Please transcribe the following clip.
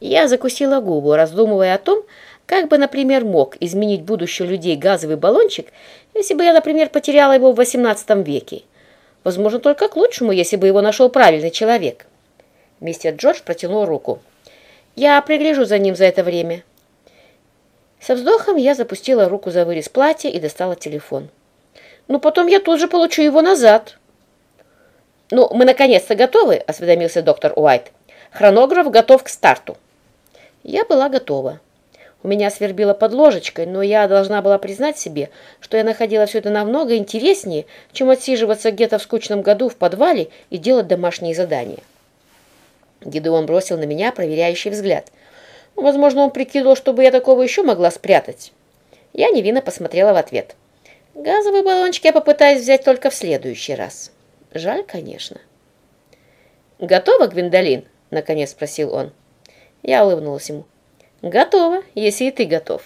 Я закусила губу, раздумывая о том, как бы, например, мог изменить будущее людей газовый баллончик, если бы я, например, потеряла его в XVIII веке. Возможно, только к лучшему, если бы его нашел правильный человек. Мистер Джордж протянул руку. «Я пригляжу за ним за это время». Со вздохом я запустила руку за вырез платья и достала телефон. «Ну, потом я тут же получу его назад». «Ну, мы наконец-то готовы?» – осведомился доктор Уайт. «Хронограф готов к старту». Я была готова. У меня свербило под ложечкой, но я должна была признать себе, что я находила все это намного интереснее, чем отсиживаться где-то в скучном году в подвале и делать домашние задания. Гидеон бросил на меня проверяющий взгляд. Возможно, он прикидывал, чтобы я такого еще могла спрятать. Я невинно посмотрела в ответ. Газовый баллончик я попытаюсь взять только в следующий раз. Жаль, конечно. «Готова, Гвиндолин?» — наконец спросил он. Я улыбнулась ему. «Готово, если и ты готов».